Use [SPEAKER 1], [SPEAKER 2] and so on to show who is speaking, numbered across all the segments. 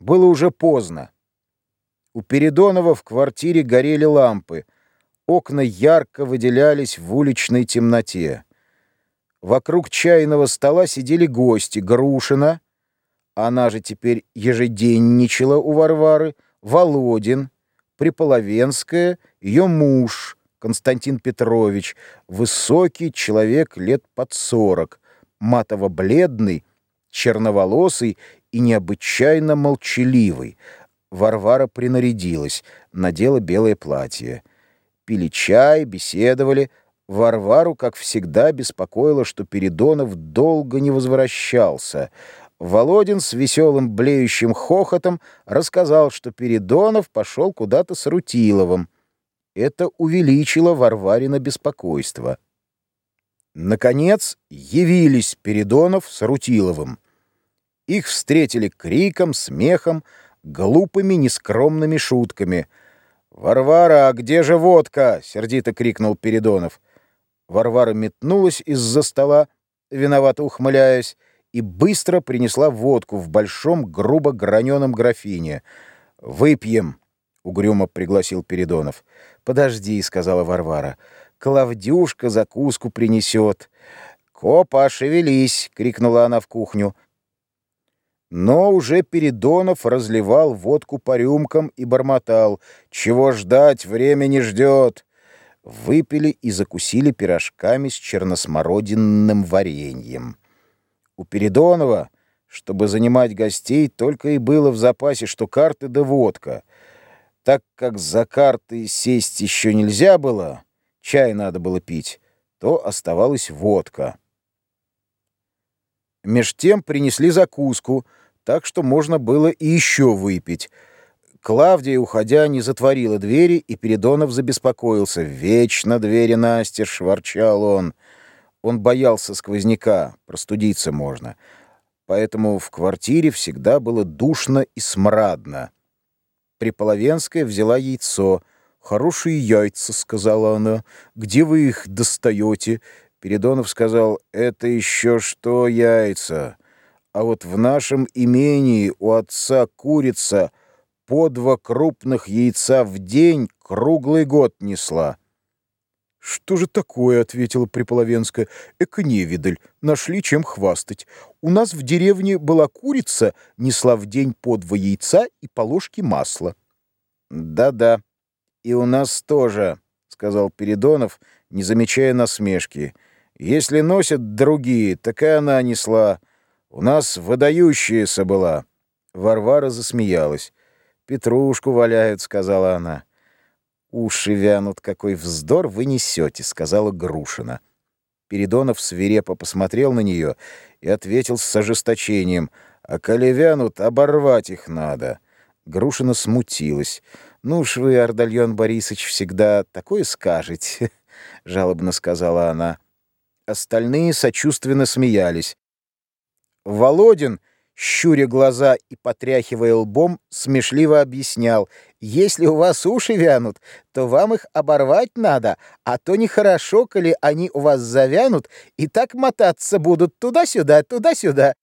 [SPEAKER 1] Было уже поздно. У Передонова в квартире горели лампы. Окна ярко выделялись в уличной темноте. Вокруг чайного стола сидели гости. Грушина, она же теперь ежеденничала у Варвары, Володин, Приполовенская, ее муж, Константин Петрович, высокий человек лет под сорок, матово-бледный, черноволосый и необычайно молчаливый. Варвара принарядилась, надела белое платье. Пили чай, беседовали. Варвару, как всегда, беспокоило, что Передонов долго не возвращался. Володин с веселым блеющим хохотом рассказал, что Передонов пошел куда-то с Рутиловым. Это увеличило Варварина беспокойство. Наконец явились Передонов с Рутиловым. Их встретили криком, смехом, глупыми, нескромными шутками. «Варвара, а где же водка?» — сердито крикнул Передонов. Варвара метнулась из-за стола, виновато ухмыляясь, и быстро принесла водку в большом, грубо граненом графине. «Выпьем», — угрюмо пригласил Передонов. «Подожди», — сказала Варвара. «Клавдюшка закуску принесет». «Копа, шевелись!» — крикнула она в кухню. Но уже Передонов разливал водку по рюмкам и бормотал. «Чего ждать? Время не ждет!» Выпили и закусили пирожками с черносмородинным вареньем. У Передонова, чтобы занимать гостей, только и было в запасе, что карты да водка. Так как за карты сесть еще нельзя было, чай надо было пить, то оставалась водка. Меж тем принесли закуску — так что можно было и еще выпить. Клавдия, уходя, не затворила двери, и Передонов забеспокоился. «Вечно двери настежь!» — ворчал он. Он боялся сквозняка, простудиться можно. Поэтому в квартире всегда было душно и смрадно. Приполовенская взяла яйцо. «Хорошие яйца», — сказала она. «Где вы их достаете?» Передонов сказал, «Это еще что яйца?» А вот в нашем имении у отца курица по два крупных яйца в день круглый год несла. «Что же такое?» — ответила Приполовенская. «Эка невидаль. Нашли чем хвастать. У нас в деревне была курица, несла в день по два яйца и по ложке масла». «Да-да, и у нас тоже», — сказал Передонов, не замечая насмешки. «Если носят другие, так и она несла». У нас выдающаяся была. Варвара засмеялась. «Петрушку валяют», — сказала она. «Уши вянут, какой вздор вы несете», — сказала Грушина. Передонов свирепо посмотрел на нее и ответил с ожесточением. «А коли вянут, оборвать их надо». Грушина смутилась. «Ну уж вы, Ардальон Борисович, всегда такое скажете», — жалобно сказала она. Остальные сочувственно смеялись. Володин, щуря глаза и потряхивая лбом, смешливо объяснял, «Если у вас уши вянут, то вам их оборвать надо, а то нехорошо, коли они у вас завянут и так мотаться будут туда-сюда, туда-сюда».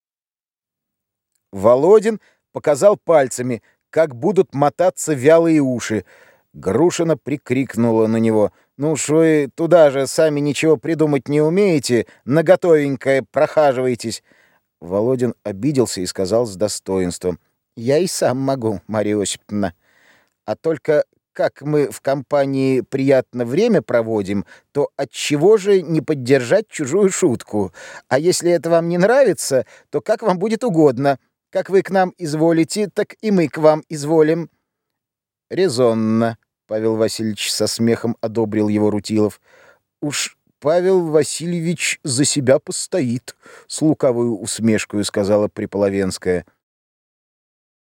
[SPEAKER 1] Володин показал пальцами, как будут мотаться вялые уши. Грушина прикрикнула на него. «Ну уж вы туда же сами ничего придумать не умеете, на готовенькое прохаживаетесь». Володин обиделся и сказал с достоинством. «Я и сам могу, Марья Осиповна. А только как мы в компании приятно время проводим, то от чего же не поддержать чужую шутку? А если это вам не нравится, то как вам будет угодно. Как вы к нам изволите, так и мы к вам изволим». «Резонно», — Павел Васильевич со смехом одобрил его Рутилов. «Уж Павел Васильевич за себя постоит, — с лукавой усмешкой сказала Приполовенская.